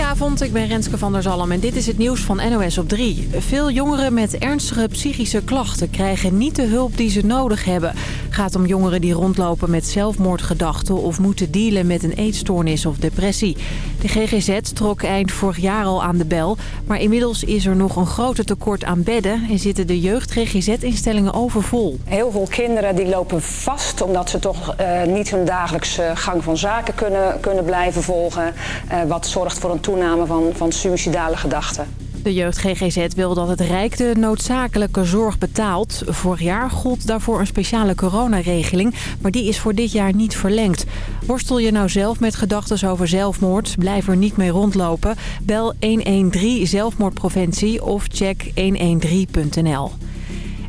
Goedenavond, ik ben Renske van der Zalm en dit is het nieuws van NOS op 3. Veel jongeren met ernstige psychische klachten krijgen niet de hulp die ze nodig hebben. gaat om jongeren die rondlopen met zelfmoordgedachten of moeten dealen met een eetstoornis of depressie. De GGZ trok eind vorig jaar al aan de bel, maar inmiddels is er nog een groter tekort aan bedden en zitten de jeugd-GGZ-instellingen overvol. Heel veel kinderen die lopen vast omdat ze toch uh, niet hun dagelijkse gang van zaken kunnen, kunnen blijven volgen. Uh, wat zorgt voor een van, van suïcidale gedachten. De jeugd GGZ wil dat het Rijk de noodzakelijke zorg betaalt. Vorig jaar gold daarvoor een speciale coronaregeling, maar die is voor dit jaar niet verlengd. Worstel je nou zelf met gedachten over zelfmoord? Blijf er niet mee rondlopen. Bel 113 zelfmoordpreventie of check 113.nl.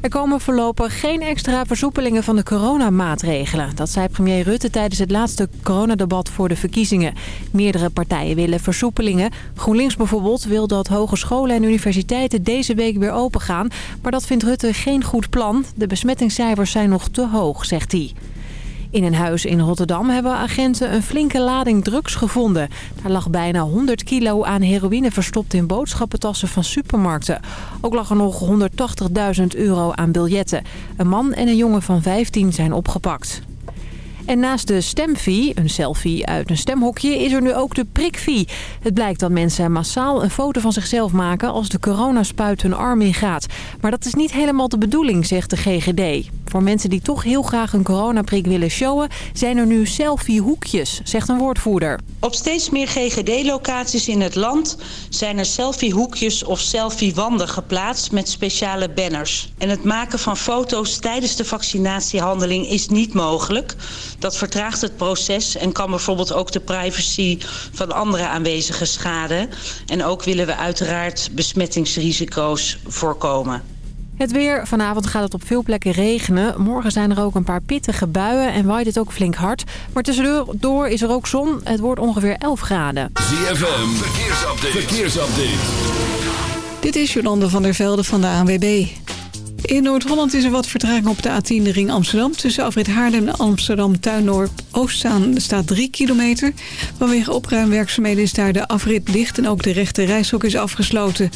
Er komen voorlopig geen extra versoepelingen van de coronamaatregelen. Dat zei premier Rutte tijdens het laatste coronadebat voor de verkiezingen. Meerdere partijen willen versoepelingen. GroenLinks bijvoorbeeld wil dat hogescholen en universiteiten deze week weer open gaan. Maar dat vindt Rutte geen goed plan. De besmettingscijfers zijn nog te hoog, zegt hij. In een huis in Rotterdam hebben agenten een flinke lading drugs gevonden. Daar lag bijna 100 kilo aan heroïne verstopt in boodschappentassen van supermarkten. Ook lag er nog 180.000 euro aan biljetten. Een man en een jongen van 15 zijn opgepakt. En naast de stemfee, een selfie uit een stemhokje, is er nu ook de prikvie. Het blijkt dat mensen massaal een foto van zichzelf maken als de coronaspuit hun arm in gaat. Maar dat is niet helemaal de bedoeling, zegt de GGD. Voor mensen die toch heel graag een coronaprik willen showen... zijn er nu selfiehoekjes, zegt een woordvoerder. Op steeds meer GGD-locaties in het land zijn er selfiehoekjes of selfiewanden geplaatst met speciale banners. En het maken van foto's tijdens de vaccinatiehandeling is niet mogelijk. Dat vertraagt het proces en kan bijvoorbeeld ook de privacy van andere aanwezigen schaden. En ook willen we uiteraard besmettingsrisico's voorkomen. Het weer. Vanavond gaat het op veel plekken regenen. Morgen zijn er ook een paar pittige buien en waait het ook flink hard. Maar tussendoor is er ook zon. Het wordt ongeveer 11 graden. ZFM. Verkeersupdate. Verkeersupdate. Dit is Jolande van der Velde van de ANWB. In Noord-Holland is er wat vertraging op de A10 de ring Amsterdam. Tussen Afrit Haarlem en Amsterdam Tuindorp Oostzaan staat 3 kilometer. Vanwege opruimwerkzaamheden is daar de afrit dicht en ook de rechte reishok is afgesloten.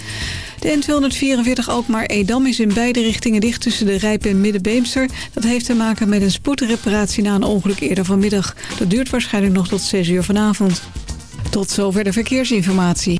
De N244 Alkmaar-Edam is in beide richtingen dicht tussen de Rijp en Middenbeemster. Dat heeft te maken met een spoedreparatie na een ongeluk eerder vanmiddag. Dat duurt waarschijnlijk nog tot 6 uur vanavond. Tot zover de verkeersinformatie.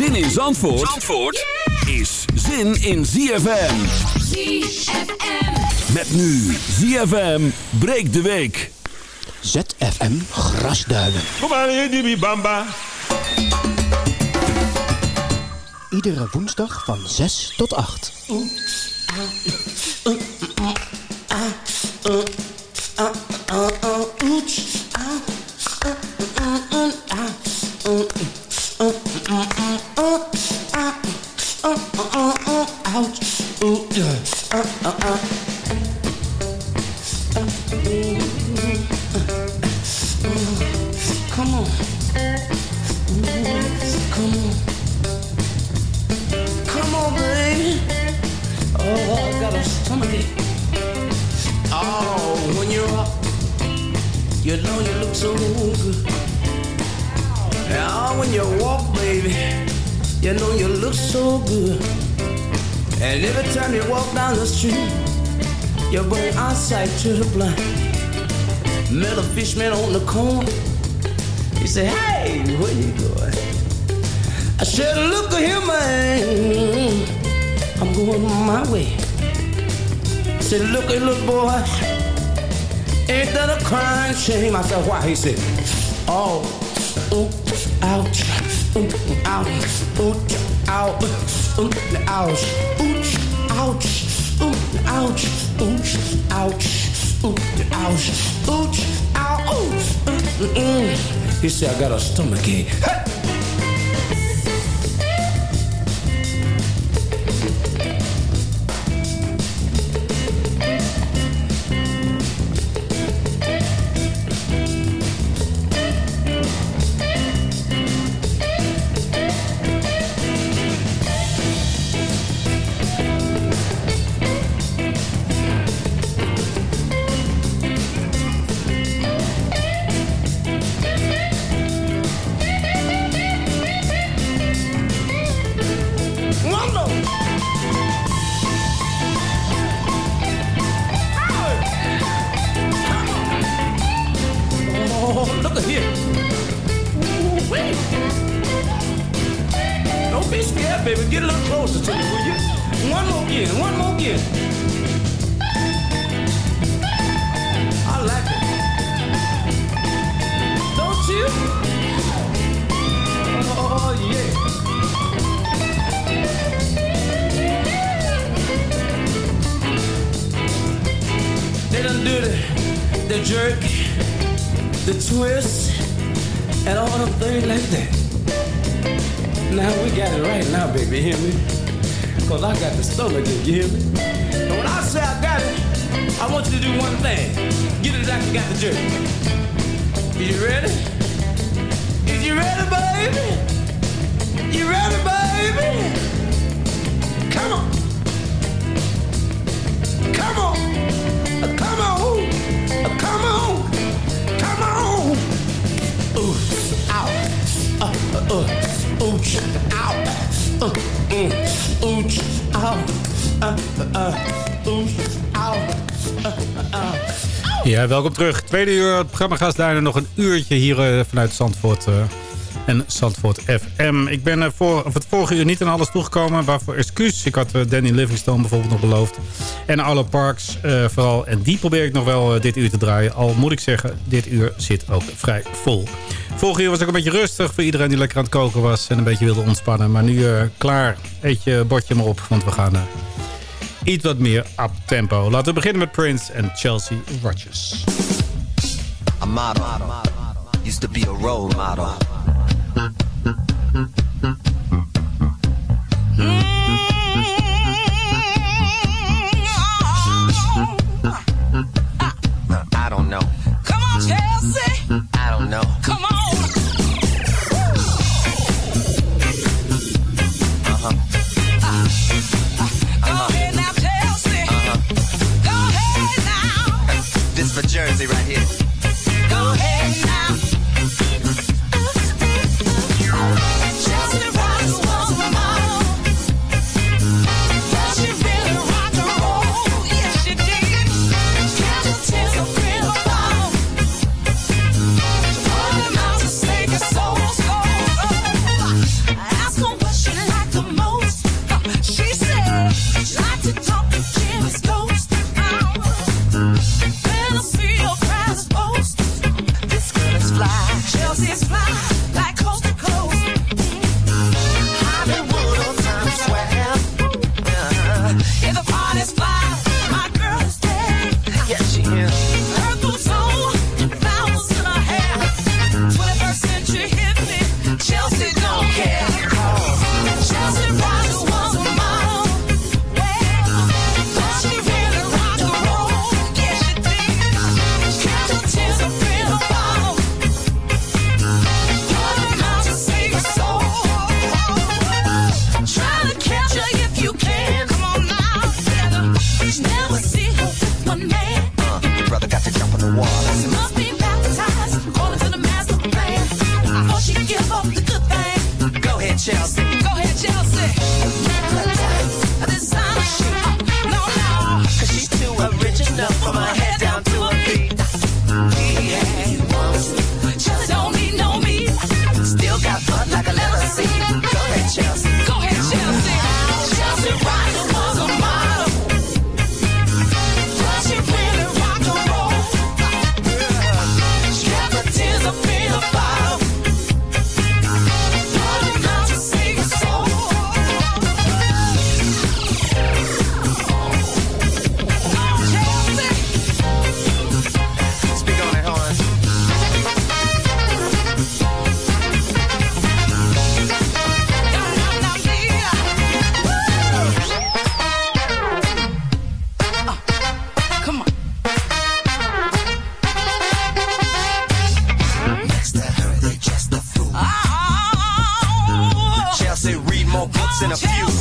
Zin in Zandvoort, Zandvoort is zin in ZFM. ZFM. Met nu ZFM breekt de week. ZFM Grasduinen. Kom aan, die bamba. Iedere woensdag van 6 tot 8. Going my way. Said, Look at little boy. Ain't that a crying shame? I said, Why? He said, Oh, ooh, ouch, ooh, ouch, ooh, ouch, ooh, ouch, ooch, ouch, ooh, ouch, ooch, ouch, ooh, ouch, ooch, ouch, ouch, ooh, mm, mm. He said, I got a stomach you ready? Is you ready, baby? You ready, baby? Come on. Come on. Come on. Come on. Uh, uh, ow. Uh, mm. Uh, uh. Ja, welkom terug. Tweede uur, het programma gaat nog een uurtje hier eh, vanuit Zandvoort eh, en Zandvoort FM. Ik ben of het vorige uur niet aan alles toegekomen, waarvoor excuus. Ik had Danny Livingstone bijvoorbeeld nog beloofd. En Arlo Parks vooral. En die probeer ik nog wel dit uur te draaien. Al moet ik zeggen, dit uur zit ook vrij vol. Vorige uur was ook een beetje rustig voor iedereen die lekker aan het koken was. En een beetje wilde ontspannen. Maar nu klaar. Eet je bordje maar op, want we gaan... iets wat meer up tempo. Laten we beginnen met Prince en Chelsea Rogers. A used to be a role model. For Jersey right here. in a few.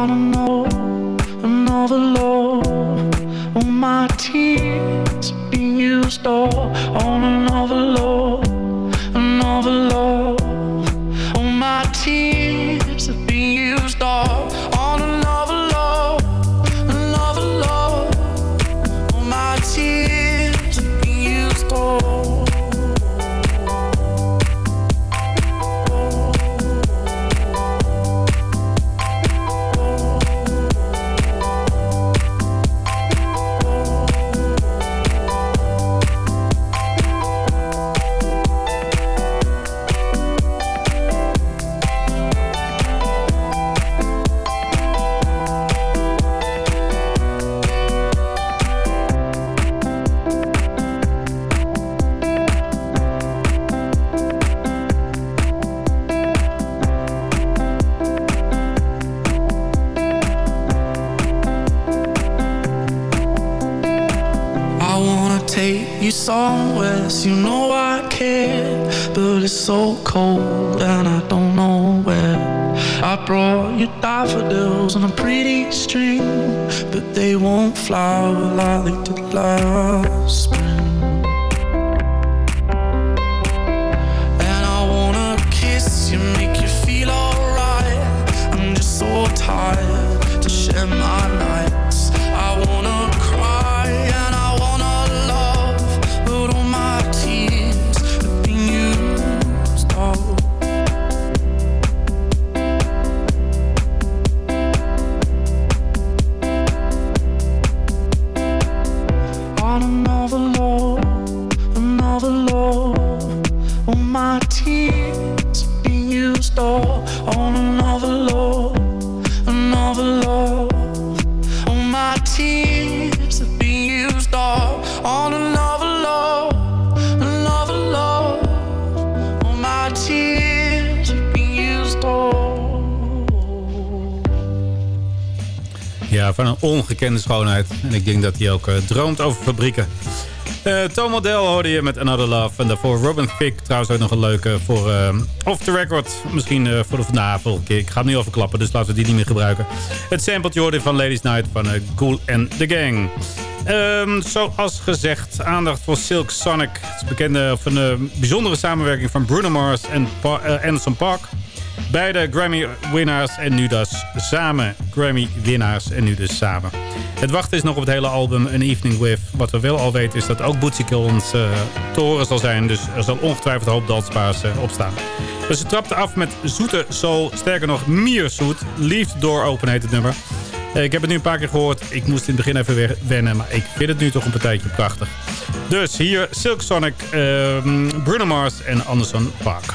wanna know another love, Will my tears be used all? Van een ongekende schoonheid. En ik denk dat hij ook eh, droomt over fabrieken. Eh Tom hoorde je met Another Love. En daarvoor Robin Thicke. Trouwens ook nog een leuke voor eh, Off The Record. Misschien voor de keer. Ik ga hem niet overklappen, dus laten we die niet meer gebruiken. Het sampletje hoorde van Ladies Night van uh, Cool and The Gang. Ehm, zoals gezegd, aandacht voor Silk Sonic. Het is bekende, of een bijzondere samenwerking van Bruno Mars en Anderson Park. Beide Grammy-winnaars en nu dus samen. Grammy-winnaars en nu dus samen. Het wachten is nog op het hele album An Evening With. Wat we wel al weten is dat ook Bootsy Collins uh, te horen zal zijn. Dus er zal ongetwijfeld een hoop dansbaars uh, op staan. Dus ze trapte af met zoete soul. Sterker nog, meer zoet. Leave Door Open heet het nummer. Uh, ik heb het nu een paar keer gehoord. Ik moest in het begin even wennen. Maar ik vind het nu toch een partijtje prachtig. Dus hier Silk Sonic, Bruno Mars en Anderson Park.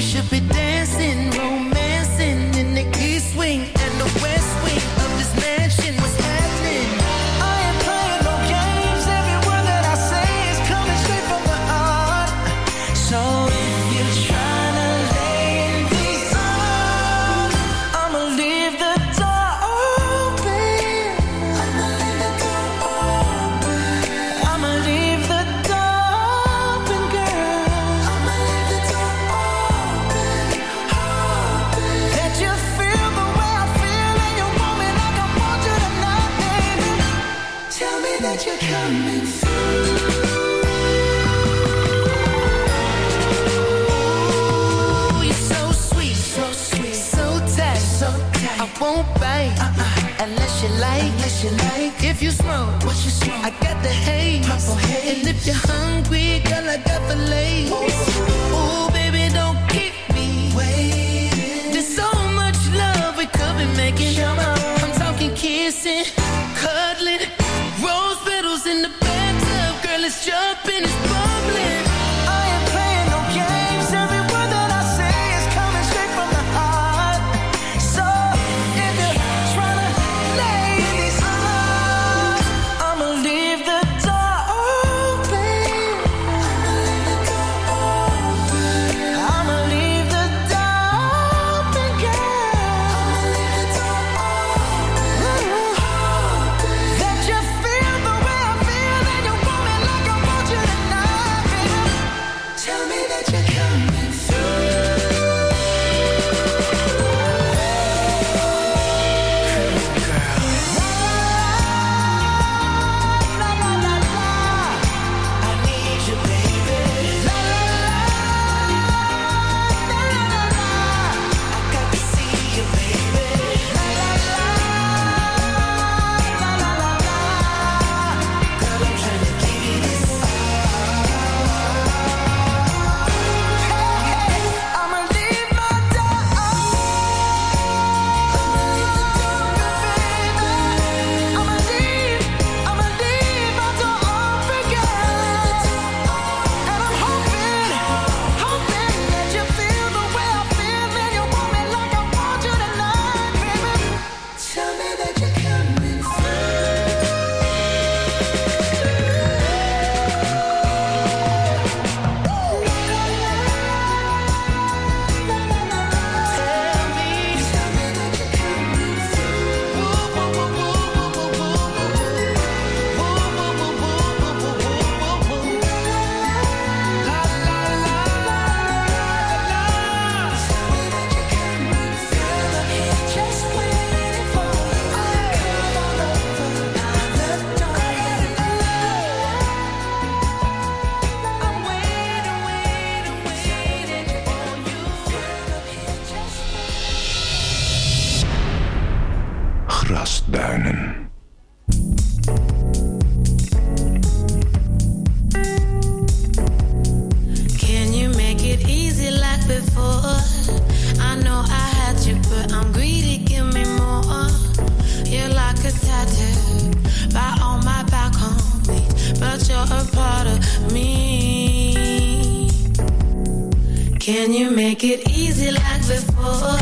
easy like before.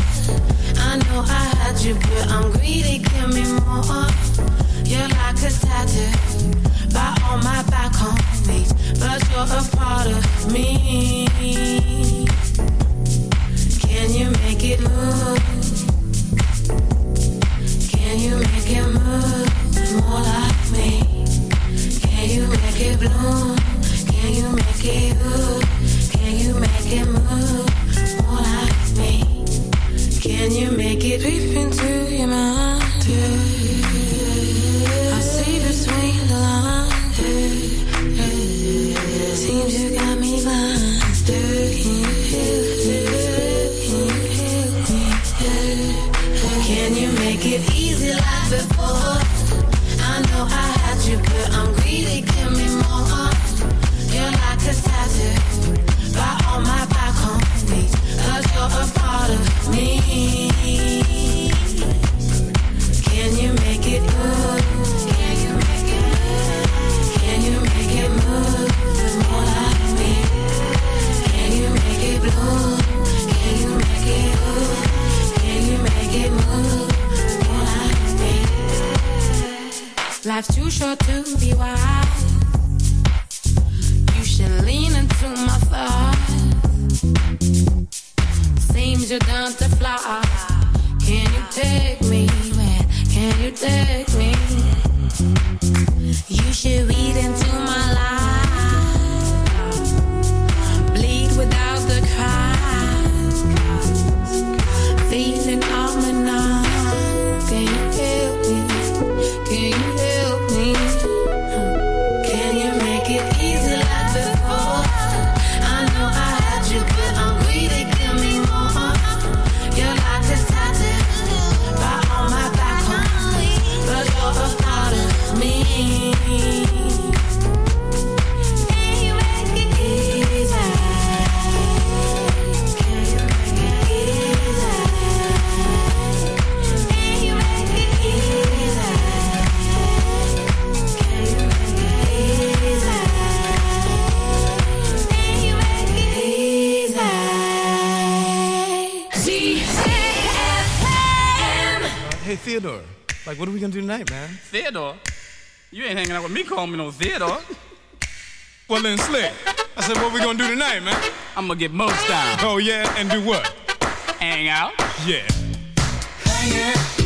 I know I had you, but I'm greedy, give me more. You're like a tattoo by all my back home beach, but you're a part of me. Can you make it move? Can you make it move more like me? Can you make it bloom? Can you make it move? Can you make it move more like me? Can you make it deep into your mind? Life's too short to be wise. You should lean into my thoughts. Seems you're down to fly. Can you take me? Where can you take? What are we gonna do tonight, man? Theodore? You ain't hanging out with me calling me no Theodore. Well, then, Slick. I said, what we gonna do tonight, man? I'm gonna get most down. Oh, yeah? And do what? Hang out. Yeah. Ladies,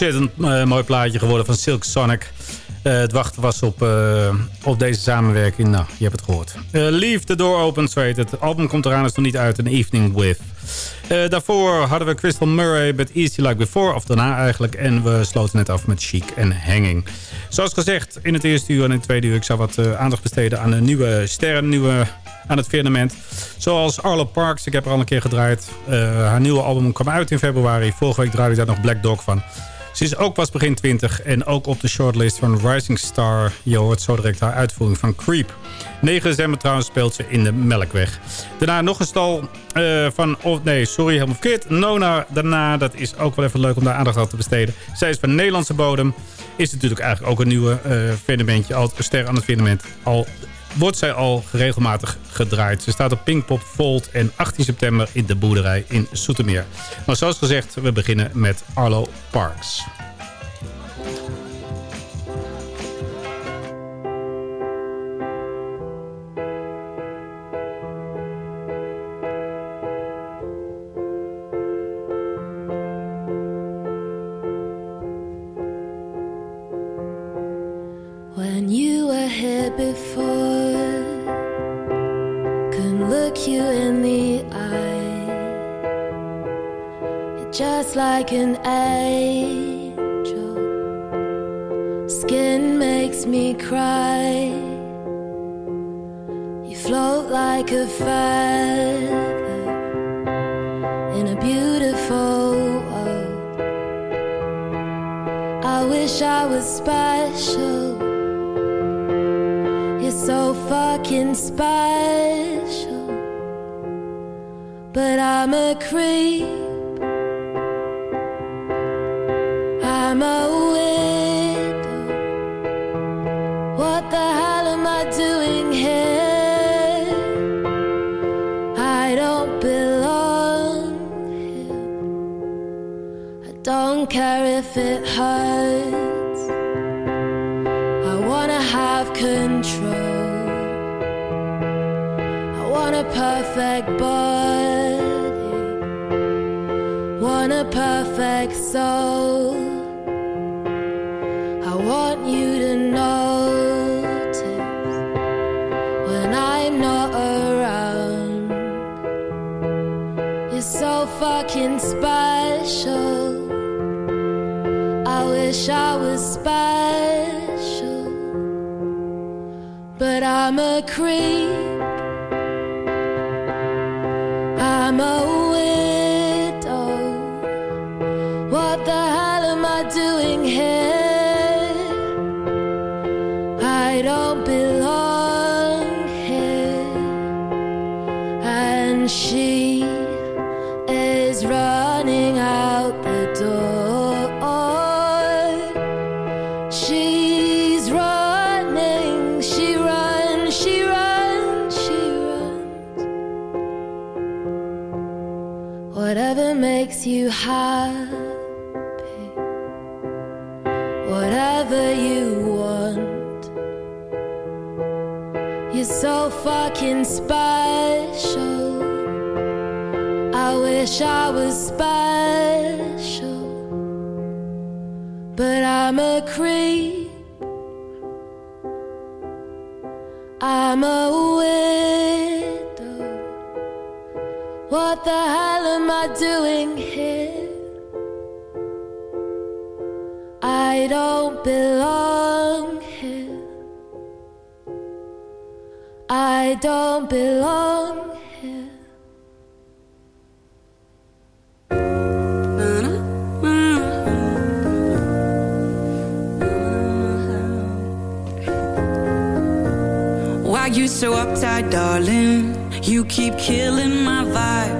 ontzettend eh, mooi plaatje geworden van Silk Sonic. Eh, het wachten was op, eh, op deze samenwerking. Nou, je hebt het gehoord. Eh, Leave the Door Open, zo heet het. Album komt eraan, is nog niet uit. An Evening With. Daarvoor hadden we Crystal Murray met Easy Like Before. Of daarna eigenlijk. En we sloten net af met Chic en Hanging. Zoals gezegd, in het eerste uur en in het tweede uur... ik zou wat aandacht besteden aan de nieuwe sterren. Nieuwe aan het firmament. Zoals Arlo Parks, ik heb er al een keer gedraaid. Haar nieuwe album kwam uit in februari. Vorige week draaide ik daar nog Black Dog van. Ze is ook pas begin 20 en ook op de shortlist van Rising Star. Je hoort zo direct haar uitvoering van Creep. 9 december trouwens speelt ze in de Melkweg. Daarna nog een stal eh, van... Oh, nee, sorry, helemaal verkeerd. Nona daarna, dat is ook wel even leuk om daar aandacht aan te besteden. Zij is van Nederlandse bodem. Is natuurlijk eigenlijk ook een nieuwe eh firmamentje. Al ster aan het firmament. Al wordt zij al regelmatig gedraaid. Ze staat op Pinkpop Volt en 18 september in de boerderij in Soetermeer. Maar zoals gezegd, we beginnen met Arlo Parks. Look you in the eye. Just like an angel. Skin makes me cry. You float like a feather in a beautiful world. I wish I was special. You're so fucking special. But I'm a creep. I'm a widow. What the hell am I doing here? I don't belong here. I don't care if it hurts. I wanna have control. I want a perfect body. Perfect soul. I want you to notice when I'm not around. You're so fucking special. I wish I was special, but I'm a creep. Makes you happy, whatever you want. You're so fucking special. I wish I was special, but I'm a creep. I'm a widow. What the hell am I doing here? I don't belong here. I don't belong here. Why you so uptight, darling? You keep killing my vibe.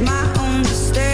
My own mistake.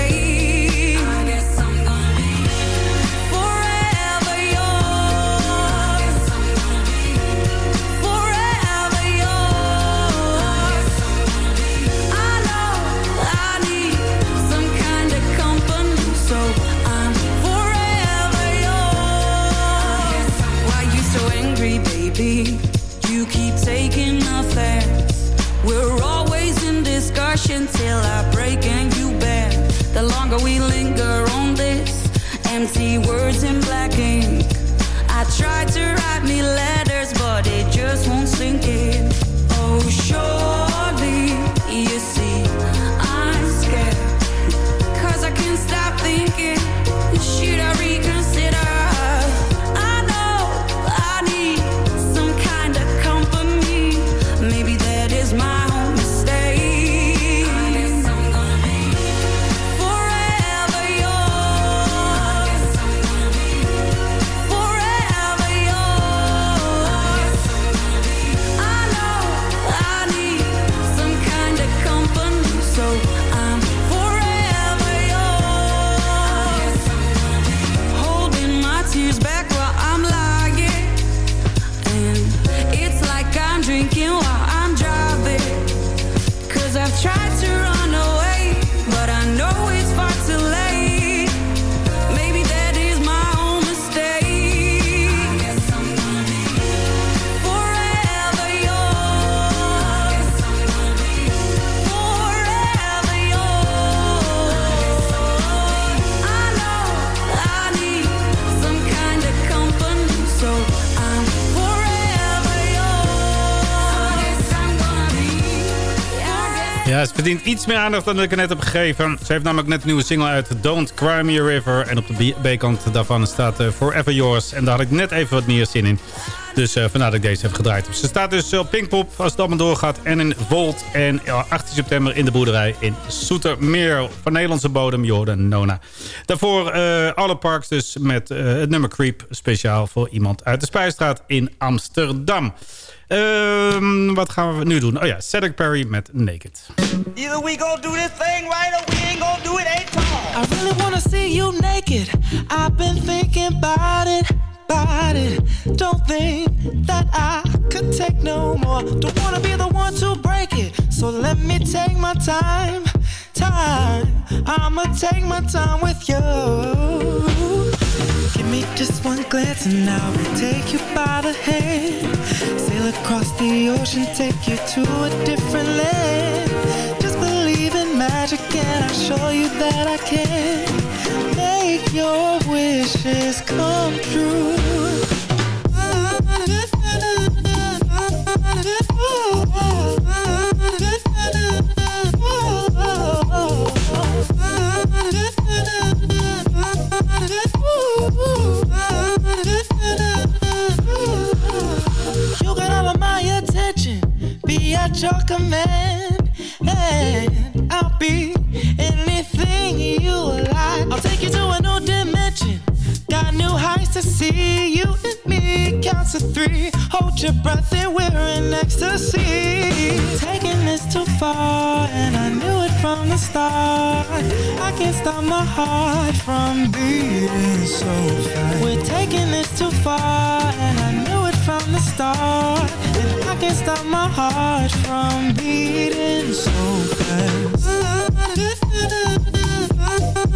Verdient iets meer aandacht dan ik er net heb gegeven. Ze heeft namelijk net een nieuwe single uit, Don't Cry Me River. En op de B-kant daarvan staat eh, Forever Yours. En daar had ik net even wat meer zin in. Dus eh, vandaar dat ik deze heb gedraaid. Ze staat dus op Pinkpop als het allemaal doorgaat. En in Volt. En ja, 18 september in de boerderij in Soetermeer. Van Nederlandse bodem, Jordan Nona. Daarvoor eh alle parks dus met eh, het nummer Creep. Speciaal voor iemand uit de Spijstraat in Amsterdam. Ehm, wat gaan we nu doen? Oh ja, Cedric Perry met Naked. Either we gon' do this thing right or we ain't gon' do it all. I really wanna see you naked. I've been thinking about it, Don't think that I could take no more. Don't wanna be the one to break it. So let me take my time, time. I'ma take my time with you. Give me just one glance and I will take you by the hand. Sail across the ocean, take you to a different land. Just believe in magic and I'll show you that I can make your wishes come true. Be at your command, and I'll be anything you like. I'll take you to a new dimension, got new heights to see. You and me count to three. Hold your breath and we're in ecstasy. Taking this too far, and I knew it from the start. I can't stop my heart from beating so fast. We're taking this too far, and I knew it from the start. And I can't stop my heart from beating so Give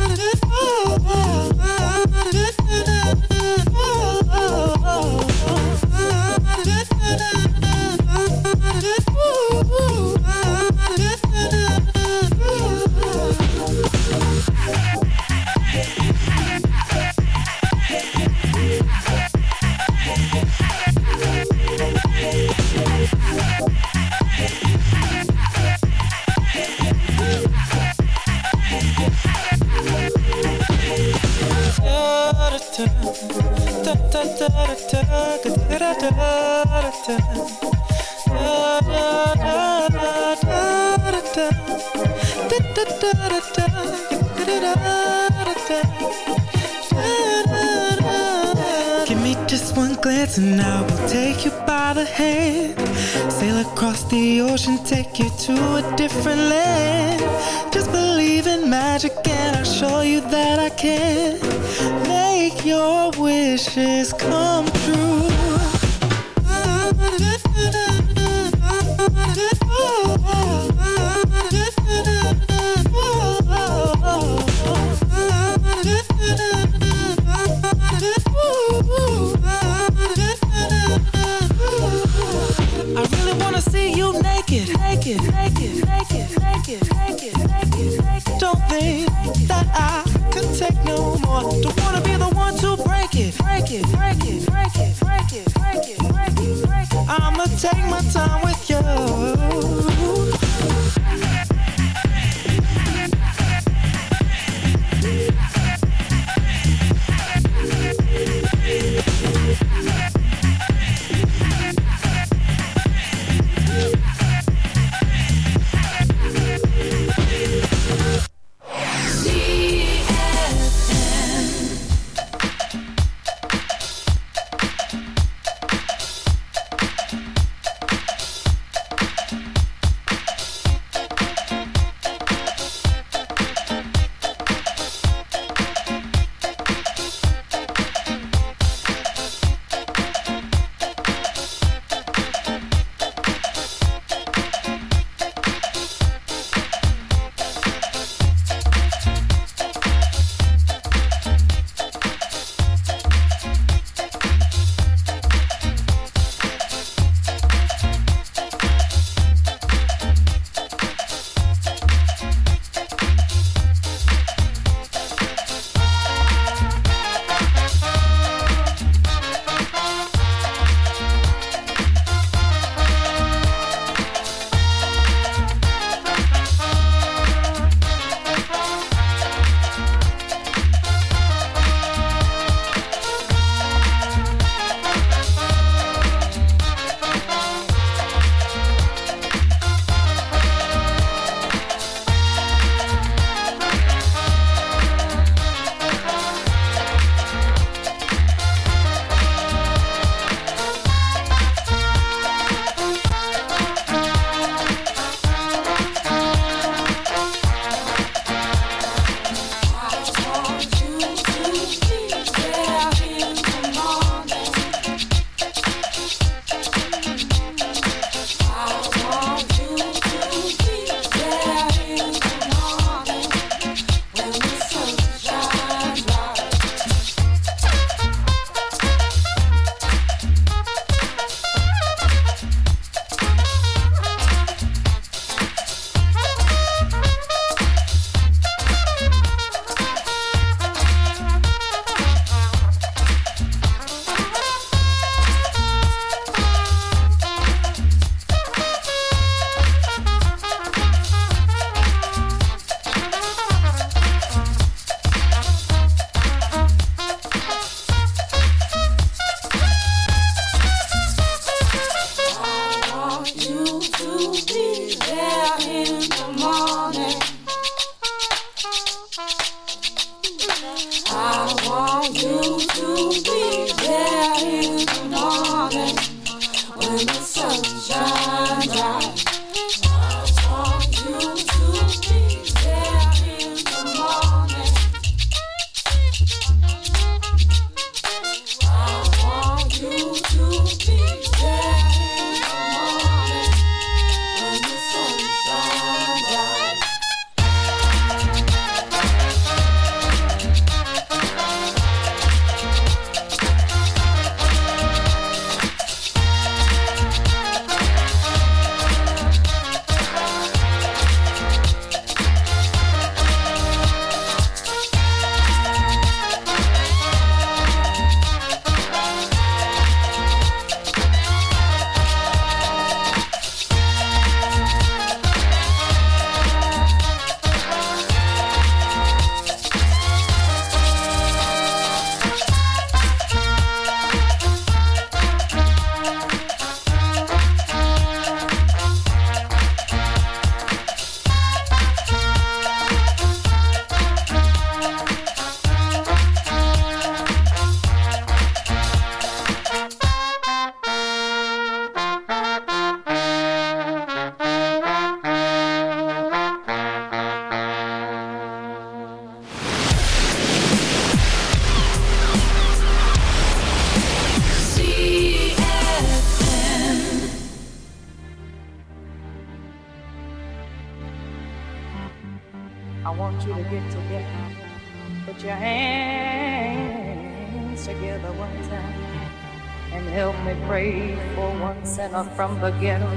from the ghetto.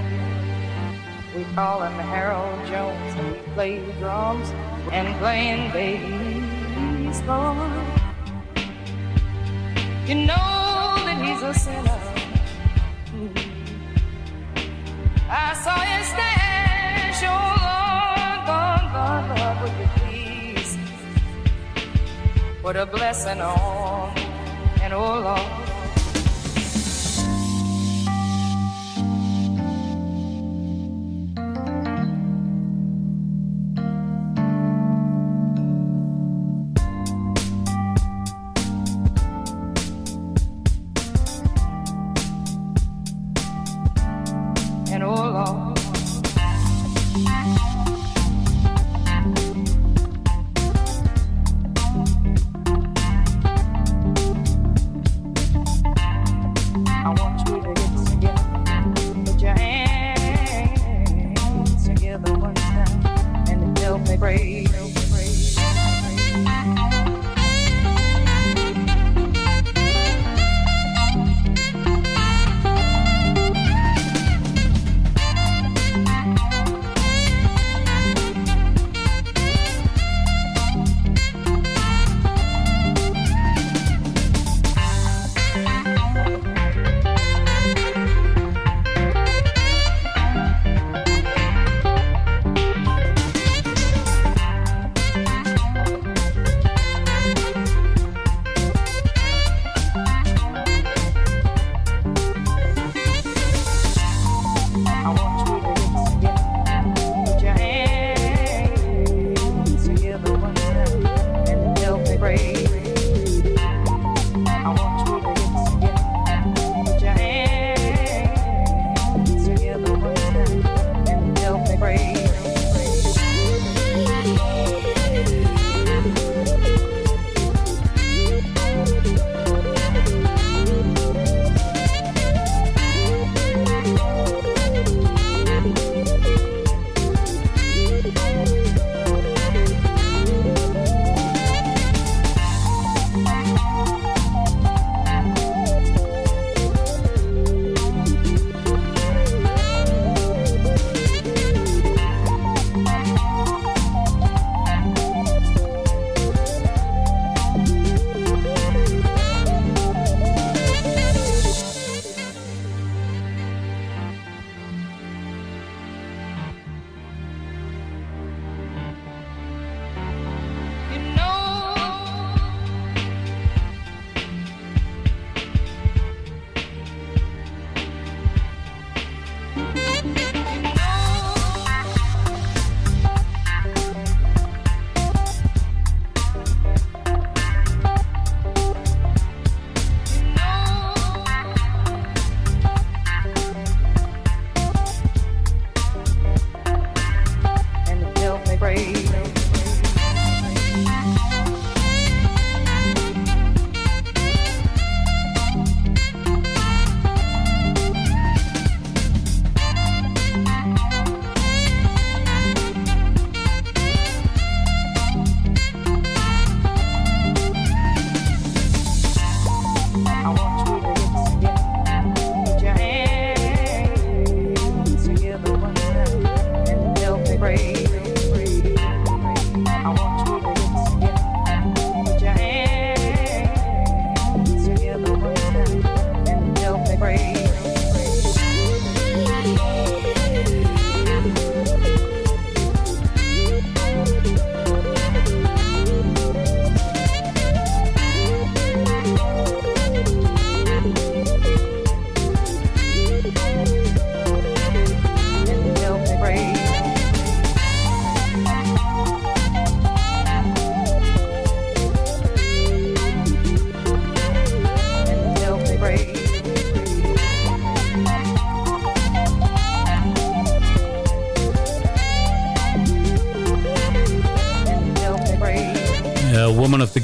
We call him Harold Jones, and we play drums and playing bass. born. You know that he's a sinner. I saw him stash, oh Lord, Lord, Lord, Lord, would you please put a blessing on, and oh Lord.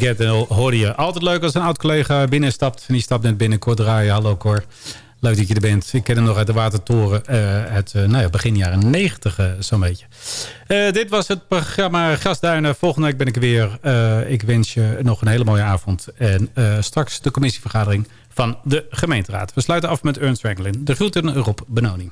Get en hoorde je. Altijd leuk als een oud-collega binnenstapt. En die stapt net binnen. Kort draaien. Hallo Cor. Leuk dat je er bent. Ik ken hem nog uit de Watertoren uh, nou ja, begin jaren 90 uh, eh, zo'n beetje. dit was het programma Gasduinen. Volgende week ben ik weer. ik wens je nog een hele mooie avond. En straks de commissievergadering van de gemeenteraad. We sluiten af met Ernst Franklin. De groeten Rob Benoning.